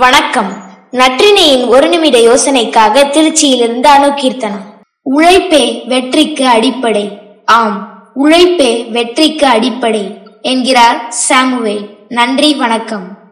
வணக்கம். நற்றினையின் ஒரு நிமிட யோசனைக்காக திருச்சியிலிருந்து அணுகீர்த்தனம் உழைப்பே வெற்றிக்கு அடிப்படை. ஆம் உழைப்பே வெற்றிக்கு அடிப்படை என்கிறார் சாமுவேல். நன்றி வணக்கம்.